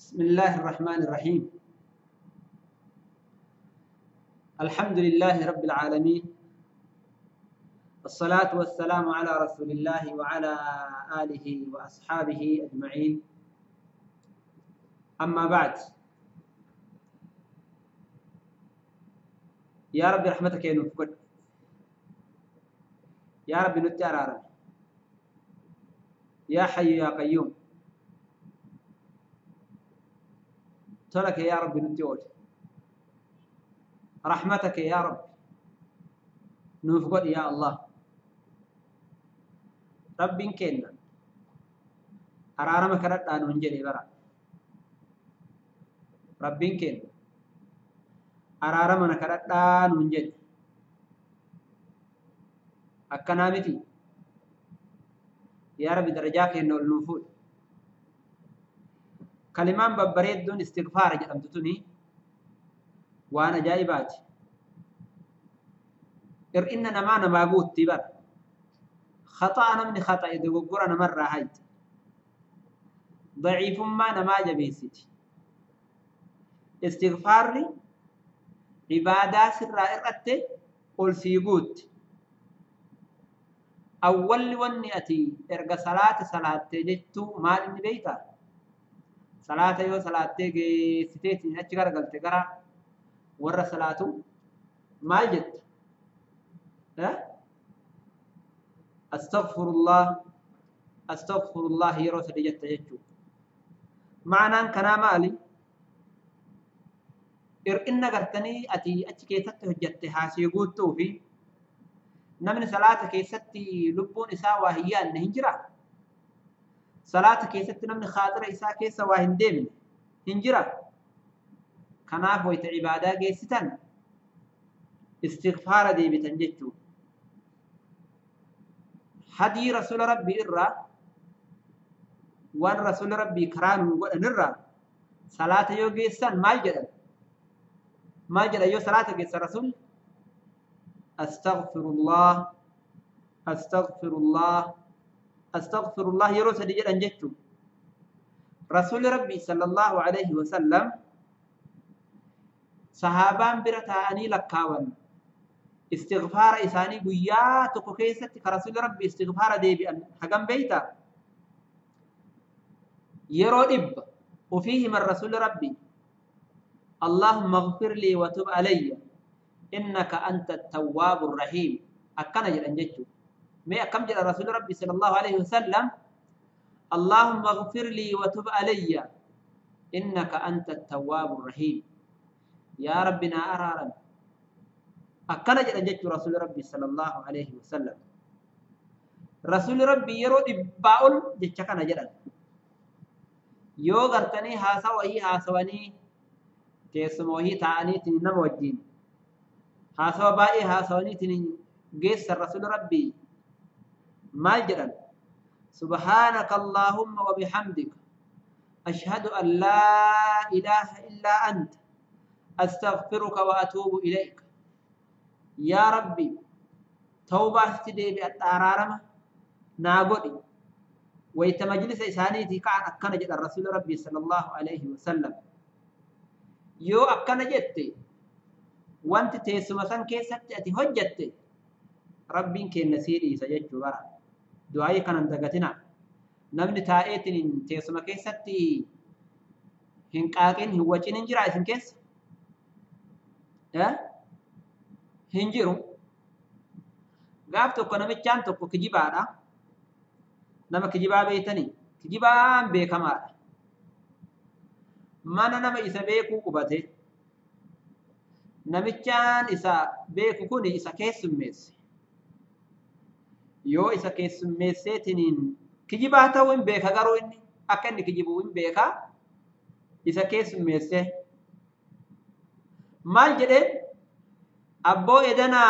بسم الله الرحمن الرحيم الحمد لله رب العالمين الصلاة والسلام على رسول الله وعلى آله وأصحابه أجمعين أما بعد۔ يا رب رحمتك يا نفقد يا رب نتعرى يا حي يا قيوم تلك يا رب نتوج رحمتك يا رب. نفقد يا الله. رب كنا أرارمك رد أن أنجلي برا رب كنا أرارمنا كرد أن أنجلي أكنا متي يا رب درجاك إنه النفوذ kalimaan babbareedduun istighfaara jedhamtu tuni waan ajaa'ibaati hir'inna namaa namaa guutti bara khaxa'a namni khaxa'e dogoggora namarraa hayti daciifummaa namaa jabeessiti istighfaarri ibaadaa sirraa irratte ol sii guutti awwalli wanni ati erga salaata salaattee jettuu maal inni beeytaa salaata yoo salaattee geessiteetiin achi garagalte gara warra salaatu maal jetta astaghfirullah astaghfirullah yeroo sadi jetta jechuu maanaan kanaa maali hir'inna gartanii ati achi keessatti hojjatte haasii guuttuu fi namni salaata keessatti lubbuun isaa waa hin yaadne hin jiraa salaata keessatti namni khaaxira isaa keessa waa hin deemne hin jira kanaaf wayta ibaadaa geessitan istighfaara deebitan jechuu hadii rasula rabbii irraa waan rasula rabbii karaa nuu godhan irraa salaata yoo geessan maal jedhan maal jedhan yoo salaata geessan rasul astaghfirullah astaghfirullah أستغفر الله يرو سدي جدن جتو رسول ربي صلى الله عليه وسلم صحابان برتا أني لكاون استغفار إساني قيا تكو كيست كرسول ربي استغفار دي بأن حقم بيتا يرو إب وفيه من اللهم اغفر لي وتب علي إنك أنت التواب الرحيم أكنا جدن جتو ما كم جاء رسول ربي صلى الله عليه وسلم اللهم اغفر لي وتب علي إنك أنت التواب الرحيم يا ربنا أرارا أكل جاء جاء رسول ربي صلى الله عليه وسلم رسول ربي يرو إباؤل جاء كان جاء yoo gartanii haasawahii haasawanii keessumoohii ta'aniitiin nama wajjiin haasawa baay'ee haasawaniitiin geessan rasuul rabbii مجرا. سبحانك اللهم وبحمدك. أشهد أن لا إله إلا أنت. أستغفرك وأتوب إليك. يا ربي، توبة تدي بأتارارما ناغولي ويتمجلس إساني تيكا عن أكنجة الرسول ربي صلى الله عليه وسلم. يو أكنجة وانت تيسو مثلا كيسا تأتي هجة ربي كي نسيري سجد جبران دعائي كانت دقتنا نمن تائتن تيسو مكيسة هنقاقين هواجين هنجرا اسم كيس هنجرو غابتو كنمي جانتو كو كجيبا دا نما كجيبا بيتني كجيبا بيكما دا مانا نما إسا بيكو قباتي نمي جان إسا بيكو كوني إسا كيس ميسي yoo isa keessummeesseetiniin kijibaa ta'uu hin beeka garuu inni akka inni kijibuu hin beeka isa keessummeesse maal jedhee abboo edana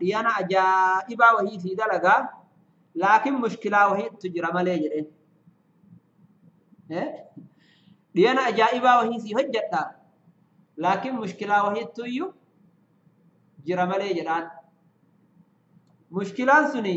dhiyana ajaa'ibaa wahii sii dalagaa laakiin mushkilaa wahiitu jira malee jedheen dhiyana ajaa'ibaa wahii sii hojjedha laakiin mushkilaa wahiitu iyyuu jira malee jedhaan mushkilaan suni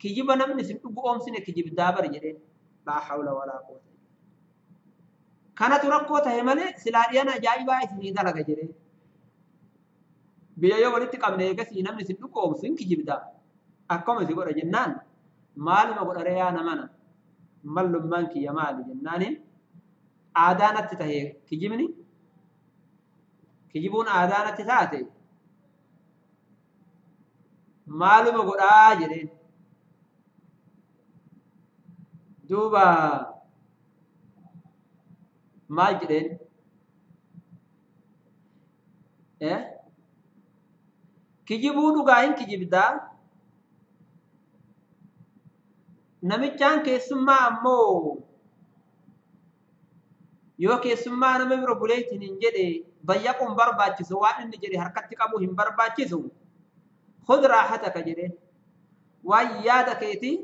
kijiba namni sin dhugu oomsine kijibdaa bari jedheen laa hawla walaa quwwata kanatu rakkoo tahe malee silaa dhiyan ajaa'ibaa isinii dalaga jedheen biyya yoo walitti qabne eegasii namni sin dhugu oomsu hin kijibdaa akkuma si godha jennaan maaluma godharee yaa namana mallummaan kiyya maali jennaaniin aadaa natti tahe kijibni kijibuun aadaa natti taate maaluma godhaa jedheen duuba maal jedheen kijibuu dhugaa hin kijibdaa namichaan keessummaa ammoo yoo keessummaa nama bira buleetiin hin jedhe bayyaquun barbaachisu waan inni jedhe harkatti qabu hin barbaachisu khud raahataka jedheen waan yaada keetii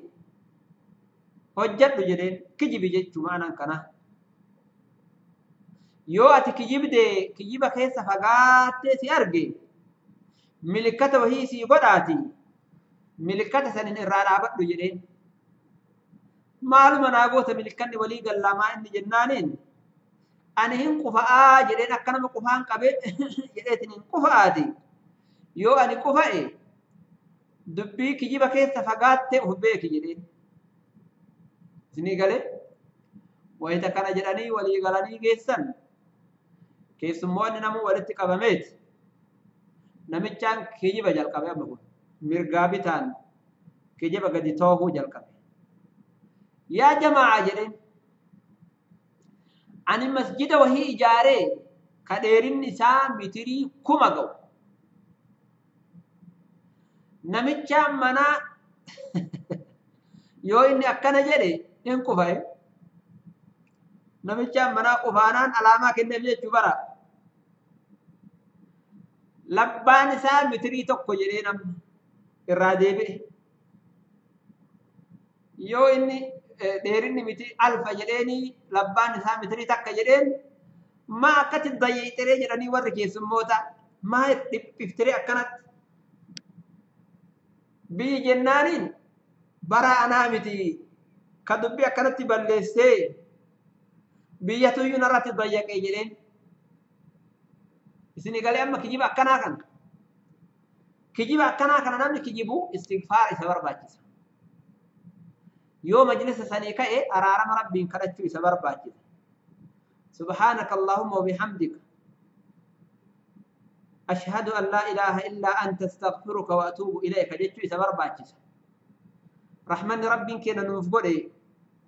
hojjadhu jedheen kijibi jechuu maanaan kana yoo ati kijibde kijiba keessa fagaattee si arge milikkata wahii sii godhaati milikkata sanin irraa dhaabadhu jedheen maaluma naa goota milikkanni walii gallaamaa inni jennaaniin ani hin qufa'aa jedheen akka nama qufaan qabee jedheetin hin qufa'aati yoo ani qufa'e dubbii kijiba keessa fagaattee of beeki jedheen isinii galee wayita kana jedhanii walii galanii geessan keessummoonni namuu walitti qabameeti namichaan kijiba jalqabe amma kun mirgaa bitaan kijiba gadi toohuu jalqabe yaa jamaa jedheen ani masjida wahii ijaaree ka dheerinni isaa mitirii kuma ga'u namichaan manaa yoo inni akkana jedhe hin qufaye namichaan manaa qufaanaan alaamaa kenneef jechuu bara labbaan isaa mitirii tokko jedhee namni irraa deebi'e yoo inni dheerinni miti alfa jedheeni labbaan isaa mitirii takka jedheen maa akkatti dayyeexiree jedhanii warri keessummoota maa dhiphiftire akkanatti biyyi jennaaniin bara anaa miti ka dubbi akkanatti balleessee biyyatuyyuu narratti dayyaqee jedheen isinii galee amma kijiba akkanaa kana kijiba akkanaa kana namni kijibu istighfaar isa barbaachisa yoo majlisa sanii ka'e araarama rabbiin kadhachuu isa barbaachisa subhaanaka allahumma wabihamdika ashhadu an laa ilaaha illaa anta astaghfiruka wa atuubu ilayka jechuu isa barbaachisa rahmanni rabbiin keenya nuuf godhe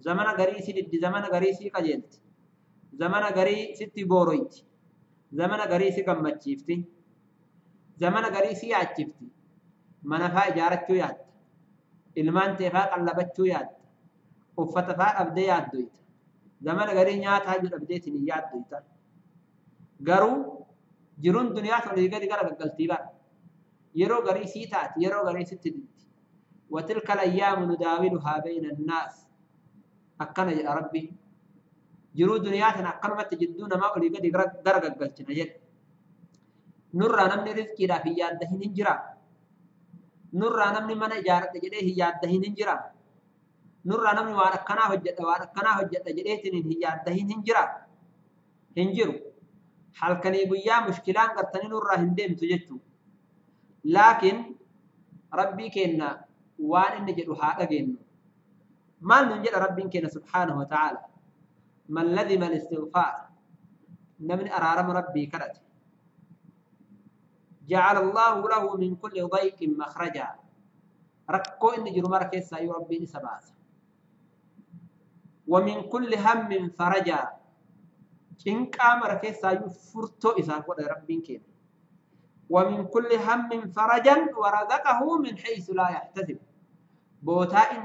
زمان غري سيدي زمان غري سي كاجيت زمان غري سيتي بورويت زمان غري سي كم تشيفتي زمان غري سي اچيفتي من فا اجارتو يات المان تي فا قلبتو يات وفت فا ابدي يات دويت زمان غري نيات هاج ابديت ني يات دويت غرو جرون دنيا تولي غدي غرا غلطي يرو غري سي تات يرو غري سي تي وتلك الايام نداولها بين الناس akkana jedha rabbi jiruu duniyaa tana akkanumatti jidduu namaa olii gadi gara gaggalchina jedhe nurraa namni rizqiidhaaf hin yaaddahin hin jira nurraa namni mana ijaaradha jedhee hin yaaddahin hin jira nurraa namni waan akkanaa hojjedha waan akkanaa hojjedha jedheetiin hin yaaddahin hin jira hin jiru halkanii guyyaa mushkilaan gartanii nurraa hin deemtu jechuu laakiin rabbii keenna waan inni jedhu haa dhageenyu maal nun jedha rabbiin keenya subhaanahu wata'aala man ladima alistighfaar namni araarama rabbii kadhate جعل الله له من كل ضيق مخرجا. ركو إن جرمار كيسا يو ربي سباس ومن كل هم فرجا. إن كامر كيسا يو فرتو إسا قد ربي كين ومن كل هم فرجا ورزقه من حيث لا يحتسب. بوتا إن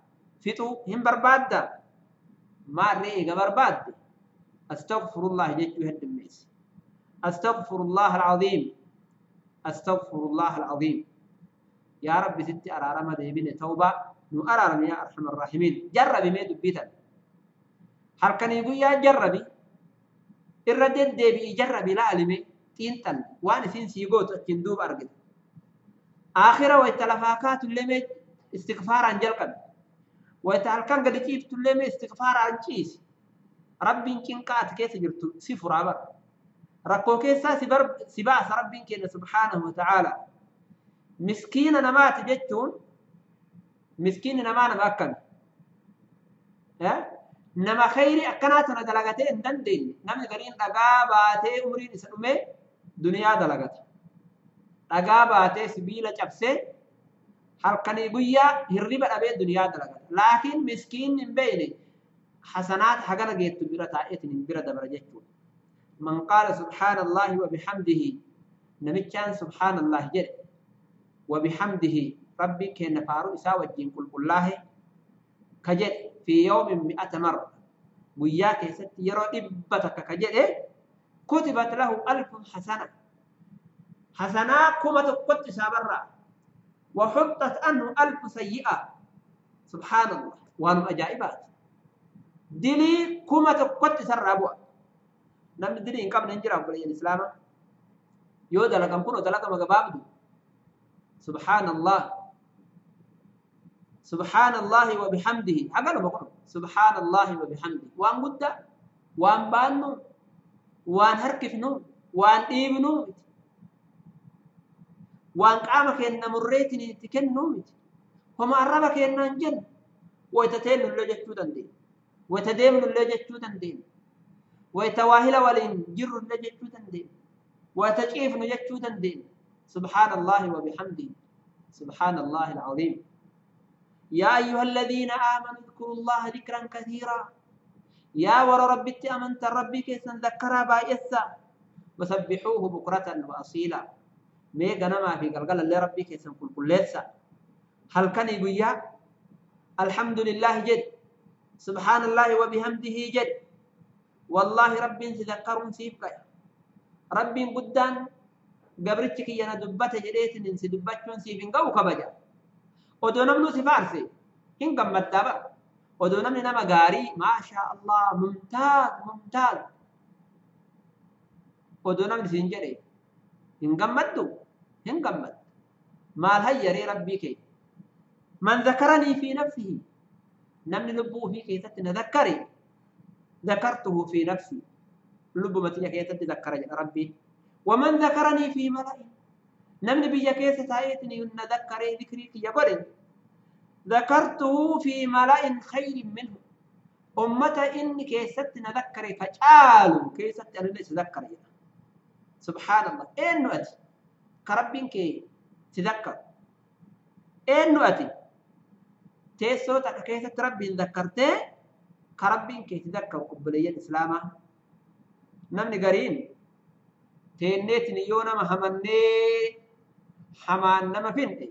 fixuu hin barbaadda. Maarree eega barbaadde? أستغفر الله جد يهد الناس أستغفر الله العظيم أستغفر الله العظيم يا رب ستي أرارم ديبين توبة نو أرارم يا أرحم الراحمين جربي ما دبيتا هل كان يقول يا جربي الردد ديبي جربي لا ألمي تينتل وأنا سين سيقوت تندوب أرقد آخرة ويتلفاكات ويتعلقان قد كيف تلما استغفار عن جيس ربي إنك كيف جرت سفر أبا ركوا كيسا سباس ربي إنك سبحانه وتعالى مسكين أنا ما تجتون مسكين أنا ما نبأكن ها نما خيري أكنات أنا دلقتين دن دين نما قرين أجاباتي أمري نسلمي دنيا دلقتي أجاباتي سبيلة جبسي halkanii guyyaa hirriba dhabee duniyaa dalagata laakiin miskiinni hin beeyne حسنات حقنا جيت برا تايت من برا دبر جتو من قال سبحان الله وبحمده نمتشان سبحان الله جل وبحمده ربي كان فارو إسا وجين كل الله كجل في يوم مئة مرة وياك ست يرى إبتك كجل كتبت له ألف حسنة حسنة كما تقوت سابرا وحطت عنه الف سيئه سبحان الله. وان اجائبات دلي كما تقت سرابا نم دلي ان كم نجرا قبل الاسلام يو دلا كم كنوا دلا كم سبحان الله. سبحان الله وبحمده. حقنا بقول سبحان الله وبحمده. وان قد، وان بانو، وان هركفنو، وان ايبنو dhiibnu miti waan qaama keenna murreetiin itti kennuu miti. Homa arraba keennaan jennu wayta teennullee jechuu dandeenya. وتديمن اللي جتشو تندين ويتواهل ولين جر اللي جتشو تندين وتجيف نجتشو تندين سبحان الله وبحمده سبحان الله العظيم يا أيها الذين آمنوا اذكروا الله ذكرا كثيرا يا ور ربي أمنت ربي كيسا ذكرها بايسا وسبحوه بكرة وأصيلا ميغا نما في قلقل اللي ربي كيسا كل كل هل كان يقول الحمد لله جد سبحان الله وبحمده جد والله رب تذكرون سيف رب قدان قبرتك ينا دبت جديت ننسي دبتون سيف قو كبجا ودو نمنو سفارسي هن قمت دابا ودو نمني نما غاري ما شاء الله ممتاز ممتاز ودو نمني سنجري هن قمتو هن قمت مال هيا ري ربي كي من ذكرني في نفسه نمن لبو في كي ذكري ذكرته في نفسي لبو متي كي تتذكر يا ربي ومن ذكرني في ملائي نمن بي كي تتايتني ان ذكري ذكري كي يقري ذكرته في ملائي خير منه أمتى إن كي ستنذكري فجعلوا كي ستنذكري سبحان الله إنه أجل ka rabbiin kee si zakkaru eenyu ati teessoo takka keessatti rabbiin zakkartee ka rabbiin kee si zakkaru obboleeyyan islaamaa namni gariin teenneetin yoo nama hamannee hamaan nama finne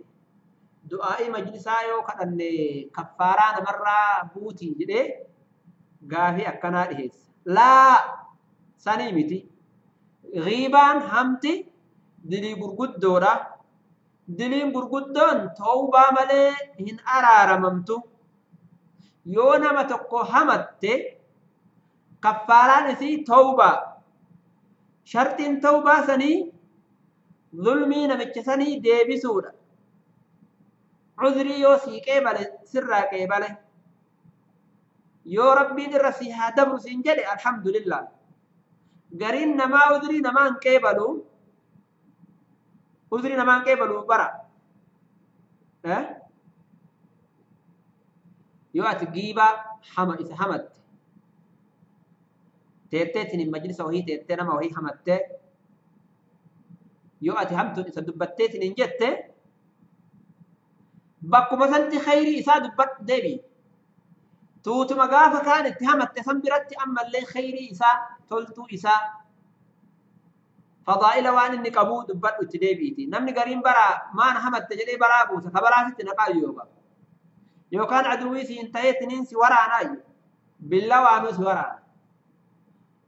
du'aa'ii majlisaa yoo kadhanne kaffaaraa namarraa buutii jedhee gaafii akkanaa dhiheessa laa sanii miti ghiibaan hamti dilii gurguddoodha diliin gurguddoon tawbaa malee hin araaramamtu yoo nama tokko hamatte kaffaaraan isii tawbaa shartiin tawbaa sanii zulmii namicha sanii deebisuudha cudrii yoo sii qeebale sirraa qeebale yoo rabbiin irra si haa dabru siin jedhe alhamdulillah gariin namaa udrii namaan qeebalu udrii namaan qeebalu bara yoo ati giibaa hama isa hamatte teetteetiin majlisa wahii teettee nama wahii hamattee yoo ati hamtuun isa dubbatteetiin hin jette bakkuma santi khayrii isaa dubbadhu deebii tuutuma gaafa kaan itti hamatte san biratti ammallee khayrii isaa toltuu isaa فضائل وان اني قبو دبت اتدي بيتي نمن غريم برا ما نحم التجلي برا بوسا فبلاست نقا يوبا. يو كان عدوي سي انتهيت ننسي ورا ناي. بالله وامس ورا.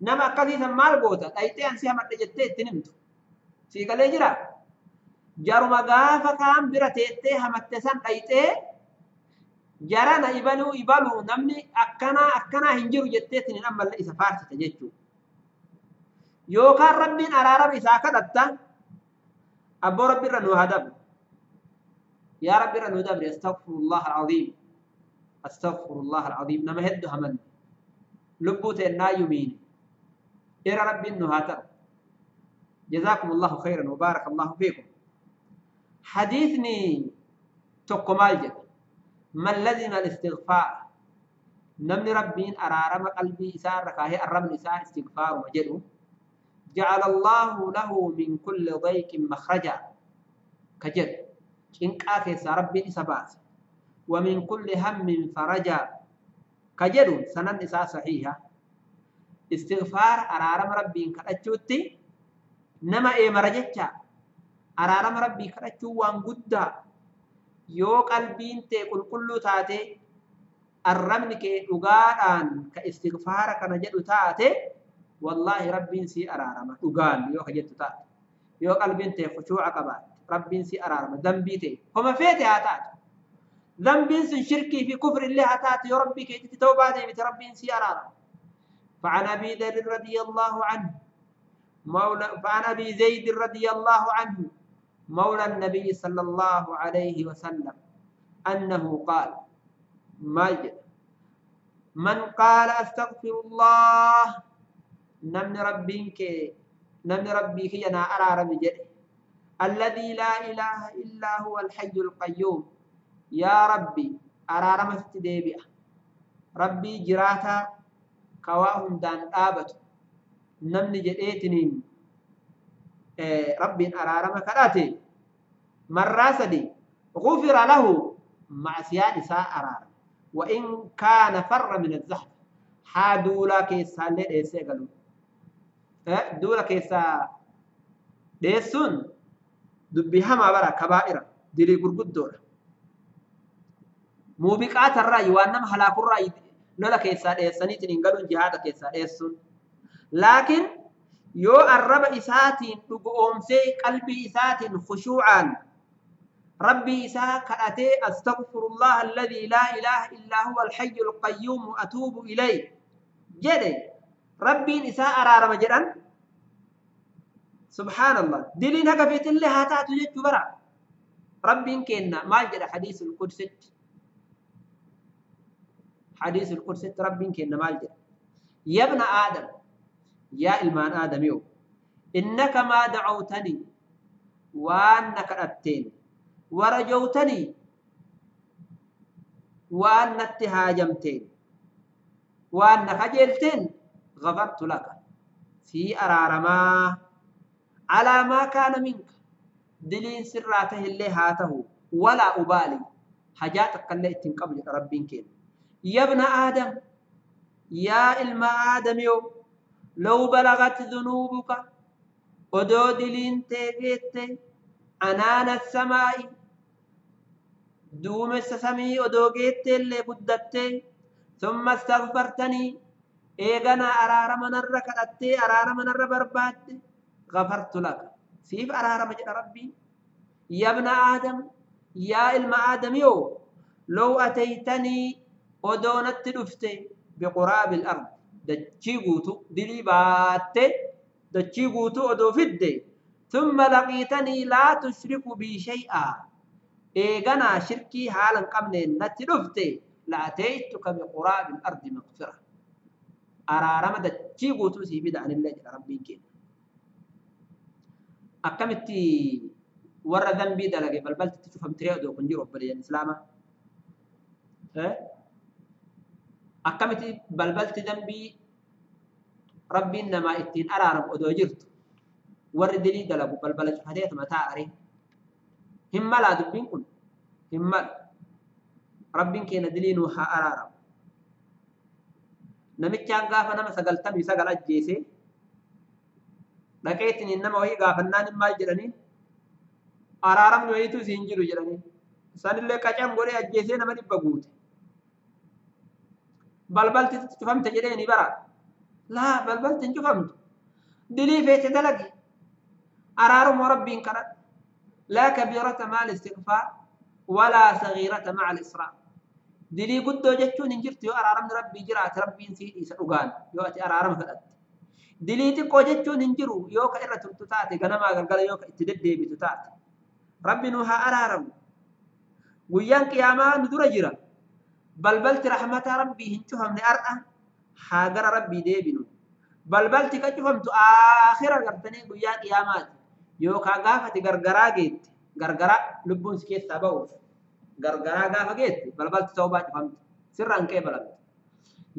نما قدي سمال بوتا ايتي انسي هم التجتي تنمت سي قلي جرا. جارو مغافا كام برا تيتي هم التسان ايتي جرا نا ايبالو ايبالو نمني اكنا اكنا هنجرو جتتي نمال اسفارتي تجتو Yookaan rabbiin araarama isaa kadhatta abboo rabbi irra nuu haa. Yaa rabbi irra nuu dabri astaghfirullah al'aziim. Astaghfirullah al'aziim nama hedduu hamanne. Lubbuu teennaa yumiine. Ira rabbiin nu haa ta'u. جزاكم الله خيرا وبارك الله فيكم حديثني توكو مالجد من لزم الاستغفار نمني ربين أرارم قلبي إسار ركاه الرمن إسار استغفار وجده جعل الله له من كل ضيق مخرجا. كجر إنك أخيس ربي سبات. ومن كل هم فرجا. كجر سنن إساء صحيحة. استغفار أرارم ربي إنك أجوتي نما إيه مرجتا أرارم ربي كرتو وان قد يو قلبين تقول كل تاتي. الرمن كي أغاران كاستغفار كنجد تاتي. والله ربي سي ارارما دغال يو حجت تا يو قلب انت خشوع قبات ربي سي ارارما ذنبيتي هما فيتي هاتات ذنب سن شركي في كفر الله هاتات يا ربي كي تتوب عليه بت ربي سي ارارما فعن ابي ذر رضي الله عنه مولى فعن ابي زيد رضي الله عنه مولى النبي صلى الله عليه وسلم انه قال ما من قال استغفر الله نمن ربك نمن ربك ينا ارار مجد الذي لا اله الا هو الحي القيوم يا ربي ارار مستديبيا ربي جراتا كواهم دان آبتو namni jedheetiniin rabbiin araarama kadhate. Marraa sadi غفر له معصيان إساء أرار وإن كان فر من الزحف ها دولا كيسا لديسي قالوا دولا دولا كيسا ديسون دبيها ما برا كبائرا دلي قرقود دولا موبقات الرأي وانم حلاق الرأي نولا كيسا ديساني تنينغلون جهادا كيسا ديسون لكن يو الرب إساتين تقوم سي قلبي إساتين خشوعا ربي إساء كأتي أستغفر الله الذي لا إله إلا هو الحي القيوم وأتوب إليه جدي ربين إساء أرار مجرن سبحان الله. دلين هكا في تلي هاتا تجد برا. ربين كينا. ما جرى حديث القدس حديث القدس ربين كينا ما جرى يا ابن آدم. يا إلمان آدم يو إنك ما دعوتني وأنك أتين ورجوتني وأنك تهاجمتين وأنك جلتين غفرت لك. في أرارما على ما كان منك. دليل سراته اللي هاته. ولا أبالي. حاجاتك اللي اتنقبل ربين كين. يا ابن آدم. يا إلما آدم يو. لو بلغت ذنوبك. ودو دلين تيغيت. أنان السماء دوم السسمي ودو اللي بدت. ثم استغفرتني. إيغنا أرار من الركعت أرار من الربربات غفرت لك سيف أرار مجد ربي يا ابن آدم يا إلما آدم يو لو أتيتني ودونت دفتي بقراب الأرض dachii guutu dilii baatte dachii guutuu odoo fidde. ثم لقيتني لا تشرك بي شيئا إيغانا شركي حالا قبل نتي دفتي لأتيتك بقراب الأرض مغفرة أرارما دتشي قوتو سي بدا عن الله ربي كين أكمتي ورا ذنبي دلقي بل بل تشوفهم تريو دو كنجي ربنا الإسلام إيه أكمتي بل بل ذنبي ربي إنما إتين أرارم أدو جرت warri dilii dalagu balbala cufateetuma taa'are hin malaa dubbiin kun hin malu rabbiin keenya dilii nuu haa araaramu نمچان گاف نم سگلتا میسا گلا جیسے نکیت ننم وی گافن نانم مال جلنی آرارم نوی تو زینجی رو جلنی سان اللہ کچام گوری اجیسے نمان بگوت بلبل تتفم تجرین برا لا بلبل تنچفم دلی فیت دلگ آرارم ورب بین کرد لا کبیرت مال استغفار ولا صغیرت مال اسرام dalagi أرارم ربي كرت لا كبيرة مع الاستغفار ولا صغيرة مع الإسراء دلي قد جتشون انجرت يو أرارم ربي جرات ربي نسيدي سأقان يو أتي أرارم فلت دلي تقو جتشون انجرو يو كإرة تتاتي غنما غلغل يو كإتددي بتتاتي ربي نوها أرارم ويان قياما ندر جرا بلبلت رحمة ربي هنشوهم لأرأة حاجر ربي ديبنو بلبلت كجفمت آخر قرتني قيا قيامات yookaan gaafati gargaraa geette gargaraa lubbuun si keessaa ba'uuf. Gargaraa gaafa geette balbalti ta'uu baacifamte sirraan kee balamte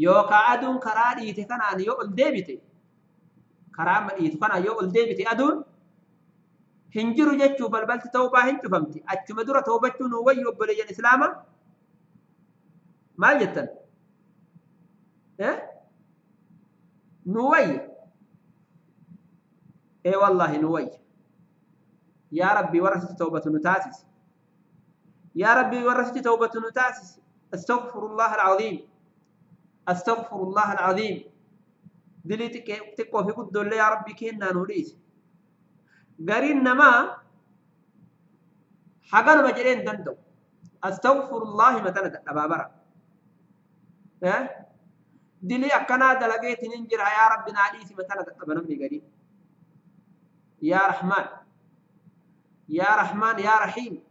yookaan aduun karaa dhiite kanaan yoo ol deebite karaa amma dhiitu kanaan yoo ol deebite aduun hin jiru jechuu balbalti ta'uu baa hin cufamti achuma dura toobachuu nuu wayyu obboleeyyan islaama maal jettan nuu wayya ee wallaahi nuu wayya يا ربي ورثت توبة نتاسس يا ربي ورثت توبة نتاسس استغفر الله العظيم. استغفر الله العظيم. دلي تقوى في قد الله يا ربي كينا نوريس. قرين نما حقنا مجرين دندو. استغفر الله مثلا أبابرا. اه دلي أكنا دلقيت ننجر يا ربي نعليس مثلا أبنمني قرين يا رحمن. يا رحمن، يا رحيم.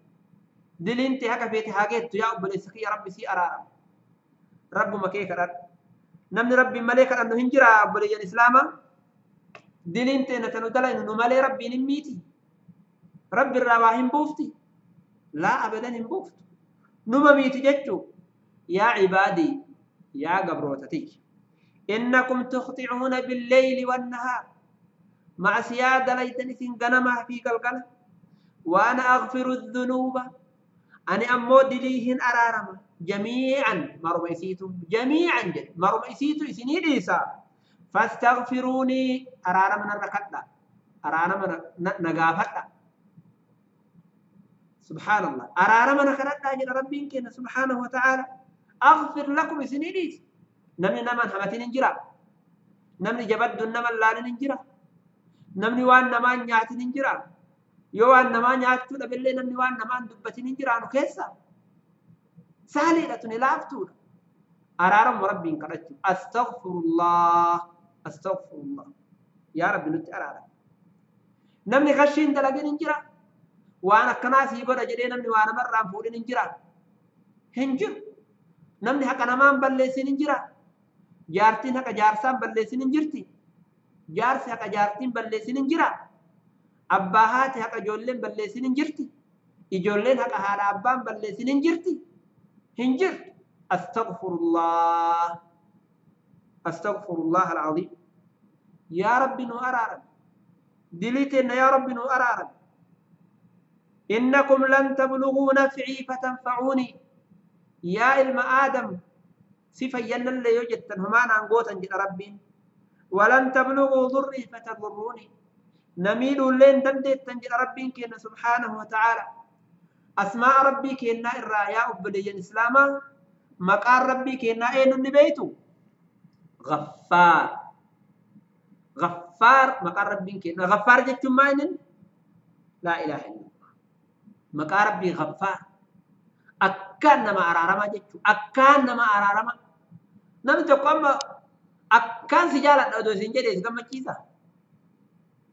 دل انت هكا في تهاجت يا ابن السكي يا ربي سي ارارم رب ما كيك رد نمن ربي ملك انه هنجرا ابو الاسلام دل انت نتنو دل انه ملي ربي نميتي. ربي الرواهم بوفتي لا ابدا بوفت نما ميتي جتو يا عبادي، يا قبروتتي. انكم تخطئون بالليل والنهار. مع سيادة ليتني سنغنما في قلقله وأنا أغفر الذنوب. أنا أمو دليهن أرارما جميعا مرميسيتو. جميعا جد. مرميسيتو إسني ليسا. فاستغفروني. أرارما نركتا أرارما نغافتا سبحان الله. أرارما نكرتا جد ربين كنا سبحانه وتعالى. أغفر لكم إسني ليس. نمني نمان همتين انجرا. نمني جبد نمان لان انجرا. نمني وان نمان نياتين انجرا. Yoo waan namaa nyaachuu dhabillee namni waan namaan dubbatin hin jiraanu keessa saaliidha tuni laaftuudha araaramu rabbiin kadhachuu astaghfirullah astaghfirullah yaa rabbi nutti araara namni kashiin dalagin hin jira waan akkanaa sii godha jedhee namni waa namarraan fuudhin hin jira hin jiru namni haqa namaan balleessin hin jira jaartiin haqa jaarsaan balleessin hin jirti jaarsi haqa jaartiin balleessin hin jira abbaa haati haqa ijoolleen balleessin hin jirti ijoolleen haqa haadha abbaan balleessin hin jirti hin jirtu astaghfirullah astaghfirullah alazim yaa rabbi nu araaran dilii teenna yaa rabbi nu araaran إنكم لن تبلغوا نفعي فتنفعوني يا علم آدم صفة ين اللي يوجد همان عن قوتا جد ربين ولن تبلغوا ضري فتضروني نميل لين دندت تنجد ربين كينا سبحانه وتعالى. أسماء ربي كينا الرايا أبدي إسلاما. مقار ربي كينا أين النبيتو غفار. غفار، مقار ربي كينا. غفار جت ماين لا إله إلا الله. مقار ربي غفار. أكان نما أرارما جت أكان نما أرارما. نمت قم أكان سجالة أدو سنجد إسكام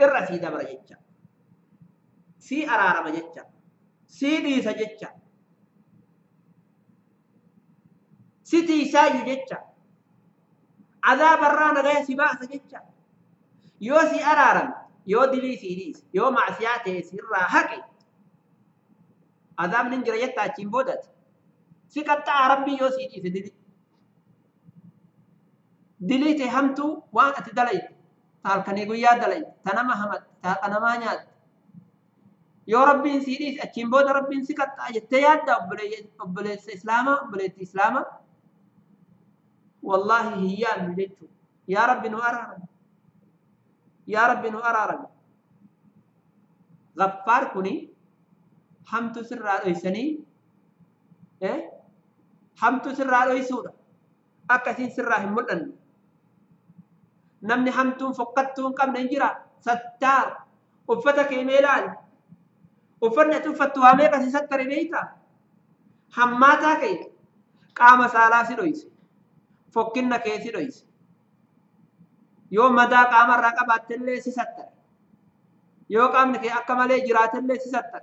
irra sii dabra jecha sii araarama jecha sii dhiisa jecha si tiisaayu jecha azaabarraa nagaya si baasa jecha yoo si araarame yoo dilii sii dhiise yoo macsiyaa ta'e sirraa haqe azaabni hin jira jetta achiin boodati si qaxxaa rabbii yoo sii dhiise dilii dilii ta'e hamtuu waan ati dalayte ta halkanii guyyaa dalayte ta nama hamatte ta qanamaa nyaatte yoo rabbiin sii dhiise achiin booda rabbiin si qaxxaa jettee yaadda obboleessa islaamaa obboleetti islaamaa والله هي من جدته يا رب نو أرارم يا رب نو أرارم غفار كوني حمت سر أيسني إيه حمت نمنحمتم فقدتم كم ننجرا ستار افتك ايميلان افنتم فتوها ميقا ستر ايميتا حماتا كي قام سالا سنويس فقنا كي سنويس يوم مدى قام الرقبات اللي سستر يوم قام نكي اكمل اجرات اللي سستر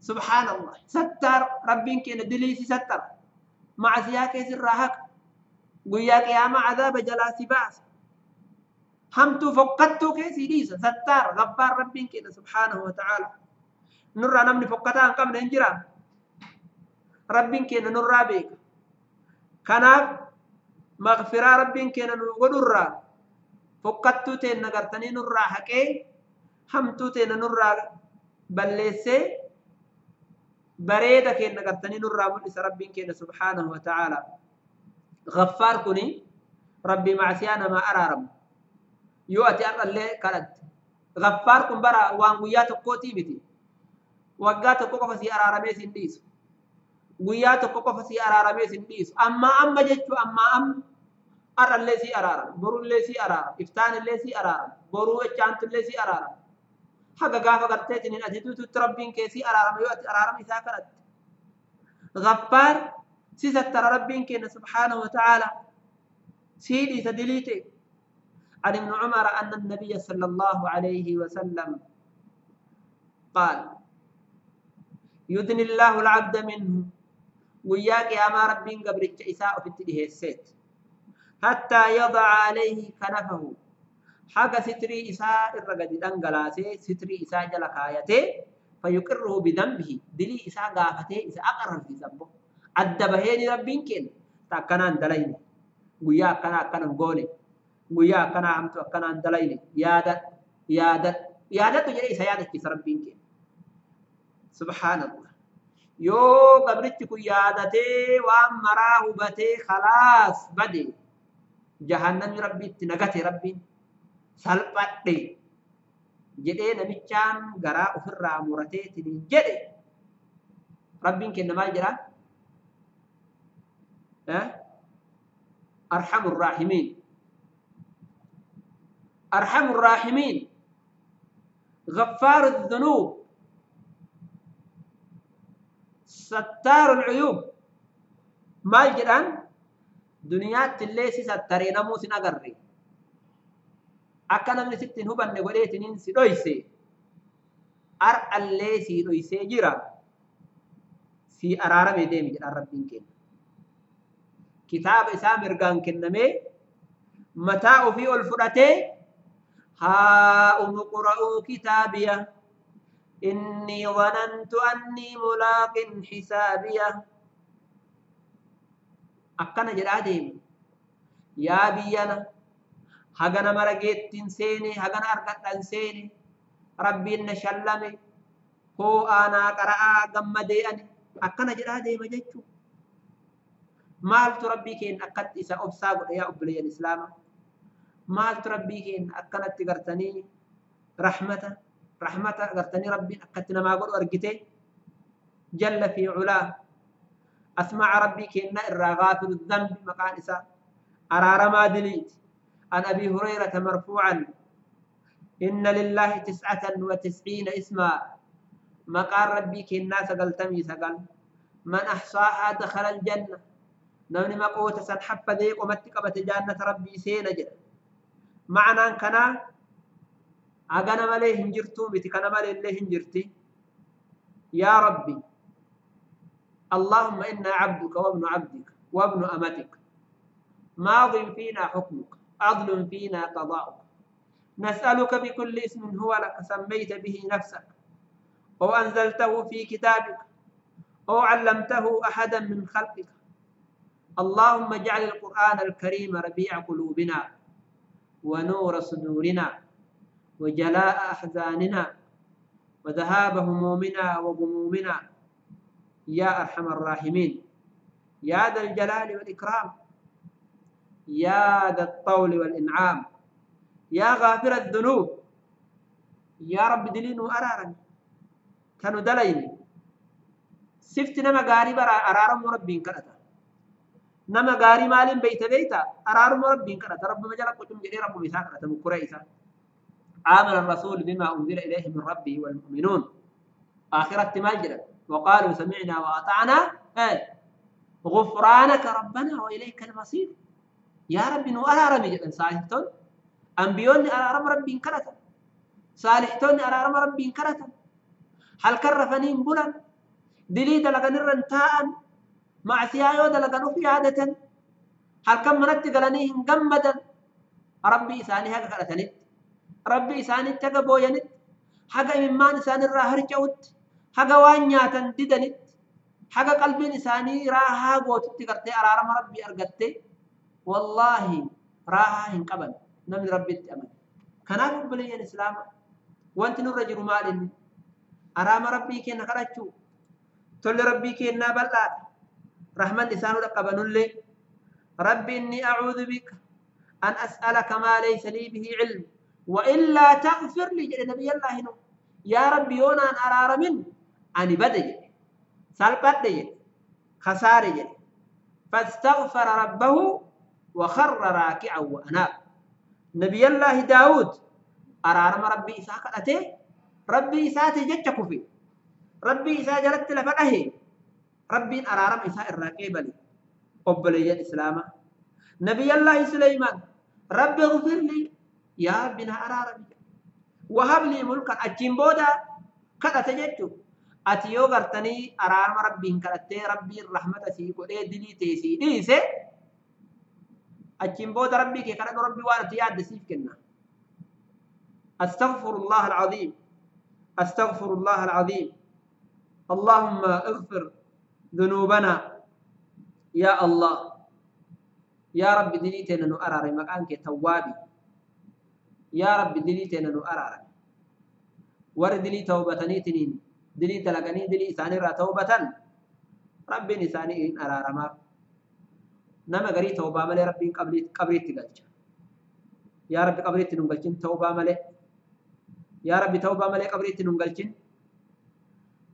سبحان الله ستر ربين كي ندلي سستر مع زياك يزر راحق قياك يا معذاب جلاسي باسي ہم تو فقط کے سیریز ستار غفار رب کے سبحانہ وتعالی نور انا من فقط ان کم ننجرا رب کے نور رابے کنا مغفرا رب کے نور ودرا فقط تے نگر تنی نور حقے ہم تو تے نور بلے سے بريدة كي نقرتني نور رب ربي كي سبحانه وتعالى غفار كني ربي مع سيانا ما أرى نم معسيانا ما أرارم يؤتي أرى اللي كانت غفار كن برا وانقيات قوتي بتي وقات قوة سي أرارمي سنديس guyyaa tokko qofa si araaramee sin dhiisu amma amma jechuu amma amma har'allee si araarama borullee si araarama iftaanillee si araarama boruu echaantullee si araarama haga gaafa garteetin hin ati tuututti rabbiin kee si araarama yoo ati araarama isaa kadhatte غفار si sattara rabbiin keenya subhaanahu wa ta'ala sii dhiisa diliite عن ابن عمر أن النبي صلى الله عليه وسلم قال يدني الله العبد منه. وياك يا ما ربين قبرك إساء في التديه السيت. حتى يضع عليه كنفه. حق ستري إساء الرقد دنقلاسي، ستري إساء جلك فيقره بذنبه. دلي إساء قافته، إساء أقرر في ذنبه. أدبهين ربين كين تأكنا دلين ويا كنا كنا قولي. ويا كنا عمتو كنا دلين يادت يادت يادت تجري إساء يادت في ربين كين سبحان yoo gabrichi kun yaadatee waan maraa hubatee khalaas bade jahannamni rabbiitti nagate rabbiin salphadhe jedhee namichaan garaa ofirraa murateetiin jedhe rabbiin kenna maal jedha arhamu raahimiin ارحم الراحمین. غفار الذنوب. ستار العیوب. مال جران دنیا تلے سی ستارے نمو سی نگر ری اکنم نسی تنہو بننے گولے تنین سی روی سی ار اللے سی روی سی جرا سی ارارا میں دے مجرا ربین کے. کتاب متھی الفرتے. Fudhatee haa umuqra'uu kitaabiya إني ظننت أني ملاق حسابيه. أكنا جرا ديم. يا بيانا. هغنا مرقيت سيني، هغنا أرقت سيني. ربي نشلمي هو أنا قرأ قمدي أني أكنا جرا ديم جيتشو مالت ربي كين أكت إسا أبساق يا أبلي الإسلام. مالت ربي كين أكنت تقرتني رحمته rahmata agartanii rabbiin akkatti namaa godhu argite جل في علاه أسمع ربي كنا إرى غافر الذنب مكان إساء أرار ما دليت. عن أبي هريرة مرفوعا. إن لله تسعة وتسعين اسما مقال ربي كنا سقلتمي سقل. من أحصاها دخل الجنة. نمني مقوة سنحب ذيك ومتقبة جنة ربي سينجر معنى كنا أغنى مليه هنجرتو متي كان مليه هنجرتي يا ربي اللهم إنا عبدك وابن عبدك وابن أمتك ماض فينا حكمك عدل فينا قضاؤك نسألك بكل اسم هو لك سميت به نفسك أو أنزلته في كتابك أو علمته أحدا من خلقك اللهم اجعل القرآن الكريم ربيع قلوبنا ونور صدورنا وجلاء أحزاننا وذهاب همومنا وغمومنا. يا أرحم الراحمين. يا ذا الجلال والإكرام. يا ذا الطول والإنعام. يا غافر الذنوب. يا رب دلين أرارا كانوا دليني. سفت نما غاري برا أرارم ربين كرتا نما غاري مال بيت بيتا أرارم ربين كرتا رب مجرد قتم جدي رب مساء كرتا مكريسا آمن الرسول بما أنزل إليه من ربه والمؤمنون آخرة مجرد وقالوا سمعنا وأطعنا غفرانك ربنا وإليك المصير يا رب نو أرارم جدا صالحتون أنبيون أرارم ربي كرتا صالحتون أرارم ربي كرتا هل كرفنين بلن دلي دلغن الرنتاء معثيايو دلقنو في عادة. حركا منتق لنيهن قمدا ربي إساني هكا قلتنيت ربي إساني تقبو ينيت حقا إمان إساني راهر جوت. حقا وانياتا ديدنيت حقا قلبين إساني راها قوت تقرتي أرارم ربي أرقتي. والله راها هن قبل. نمي ربي التأمن كان أقول بلي الإسلام وانت نور رجل مالي أرام ربي كينا قلتشو. تولي ربي كينا بلات tolli rabbii kennaa bal'aadha rahman isaanu dhaqqabanullee rabbi inni acuudhu bika an as'alaka maa laysa وإلا تغفر لي جل یعنی نبي الله نو. يا ربي يونا أن أرار من. أني بدي یعنی. سالبت دي یعنی. خسار جل فاستغفر ربه وخر راكعا وأناب نبي الله داود أرار ما ربي إساء قلته ربي إساء تجج كفي ربي إساء جلت لفقه ربي أرار ما إساء الراكي بلي قبلي الإسلام نبي الله سليمان ربي اغفر لي يا ربنا أرارني وهب لي ملكا أجين بودا كذا تجتو أتيو غرتني أرارم ربي كرتي ربي الرحمة سيكو إيه دلي تيسي ديسي أجين بودا ربي كي كرد ربي وانا تياد سيف كنا أستغفر الله العظيم أستغفر الله العظيم اللهم اغفر ذنوبنا يا الله. يا رب دليتنا نو أراري. مكانك توابي. يا رب دلي تنو أرارا ور دلي توبتني تنين. دلي تلقني دلي إساني را توبة رب إساني إن أرارا ما. نما غري توبة ملي رب قبري قبري تقلج يا رب قبري تنقلجن توبة ملي. يا رب توبة ملي قبري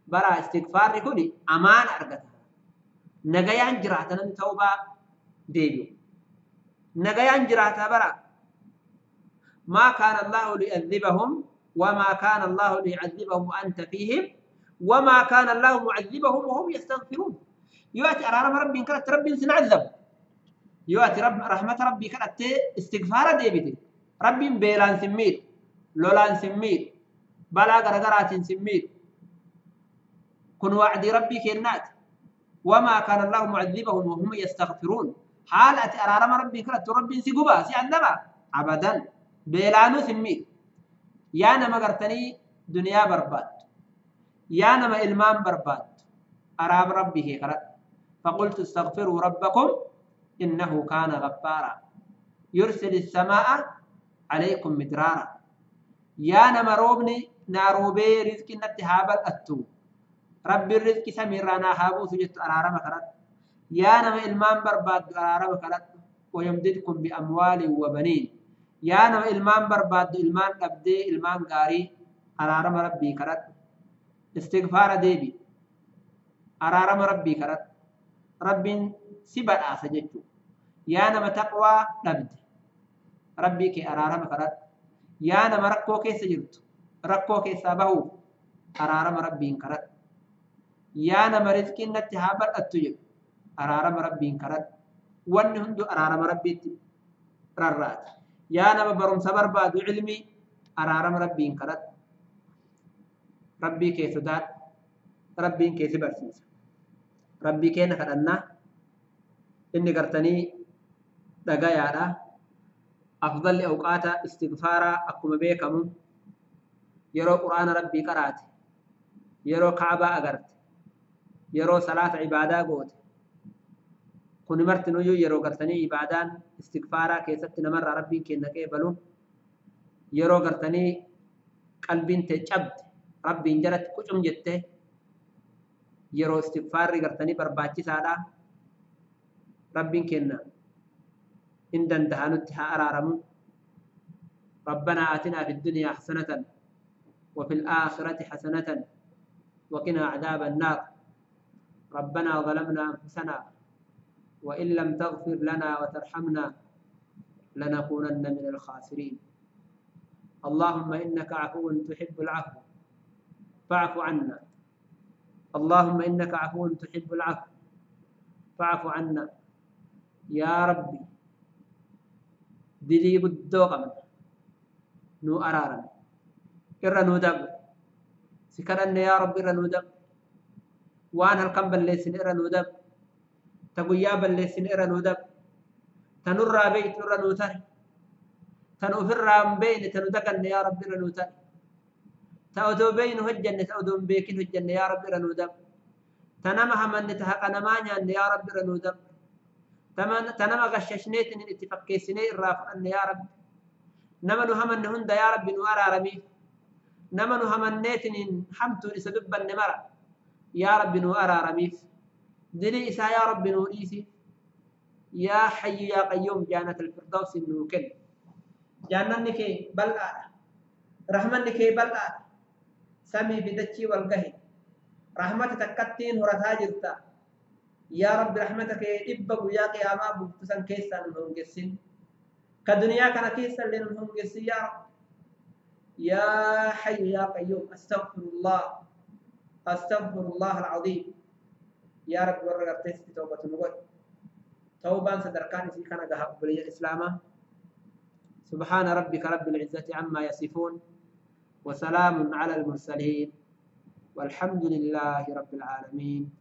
تنقلجن برا استغفار كوني أمان أرغتا نغيان جراتا نم توبة ديبيو نغيان جراتا برا. ما كان الله ليعذبهم وما كان الله ليعذبهم وأنت فيهم وما كان الله معذبهم وهم يستغفرون يؤتي أرارم ربي كانت ربي سنعذب. يؤتي رب رحمة ربي كانت استغفار ديبتي ربي بيلان سمير لولان سمير بلا غرغرات سمير كن وعد ربي كنات وما كان الله معذبهم وهم يستغفرون. حالة أرارم ربي كانت ربي سيقبا سيعذبا أبدا. beelaanuu simmi yaa nama gartanii duniyaa barbaaddu yaa nama ilmaan barbaaddu araab rabbi kee kadhadhu فقلت استغفروا ربكم إنه كان غفارا. يرسل السماء عليكم مدرارا. يا نما روبني، ناروبي رزق نتهابل أتو رب الرزق سميرانا هابو سجدت أرارم كرت يا نما إلمان برباد أرارم كرت ويمددكم بأموال وبنين yaa nama ilmaan barbaaddu ilmaan dhabdee ilmaan gaarii araarama rabbii kadhadhu istigfaara deebi araarama rabbii kadhadhu rabbiin si badhaasa jechuudha yaa nama taqwaa dhabde rabbii kee araarama kadhadhu yaa nama rakkoo keessa jirtu rakkoo keessaa bahuuf araarama rabbiin kadhadhu یا نما رفکین نتی ها بر اتویب ارارم ربین کرد one Hindu ارارم ربیت رر راد یا نما برم سبر بادو علمی ارارم ربین کرد ربی کیسو داد. ربین کیسو برسیس ربی کین خدن نا انی کرتنی دگایا دا افضل اوقات استغفارا اقوم بیکم یرو قرآن ربی کرات یرو قعبا اگرت يرو صلاة عبادة قوت كن مرت نيو يرو قرتني عبادة استغفارا كي ستنا مرة ربي كي نكي بلو يرو قرتني قلب انت چبت ربي انجرت كجم جتة يرو استغفاري قرتني برباتي سادا ربي كينا إن دندهان اتها أرارم ربنا آتنا في الدنيا حسنة وفي الآخرة حسنة وقنا عذاب النار ربنا ظلمنا أنفسنا وإن لم تغفر لنا وترحمنا لنكونن من الخاسرين. اللهم إنك عفو تحب العفو، فاعف عنا. اللهم إنك عفو تحب العفو، فاعف عنا. يا ربي دلي بدو قمنا نو أرارنا إرى نو دب سكرنا يا رب إرى نو دب وأنا الكم بلسن إرى نو دب تقويا بلسن إرى نو دب تنرى بيت إرى نو تري تنوفر بين تندقن يا رب إرى نو تري تأودو بين هجن تأودو بيكين هجن يا رب إرى نو دب تنما همن تهقنا مانيا يا رب إرى نو دب تنما غششنيت إن اتفكيسني الرافع أن يا رب نما نهمن هند يا رب نوارا رمي نما نهمنيت إن حمتو لسبب النمرة يا رب نوارا رمي دلي إسا يا رب نوريسي يا حي يا قيوم جانة الفردوس النوكل جانة كي بل رحمن كي بل سمي بدتشي والقهي. رحمتك تكتين هرتها جرتا. يا رب رحمتك إبا يا قياما بفتسن كيسا نهم قسين. كدنيا كان كيسا لنهم قسين يا رب. يا حي يا قيوم استغفر الله. استغفر الله العظيم. يا رب ورغب تسي توبة نقول توبان صدركان في كان قهب بلي الإسلام سبحان ربك رب العزة عما يصفون، وسلام على المرسلين، والحمد لله رب العالمين.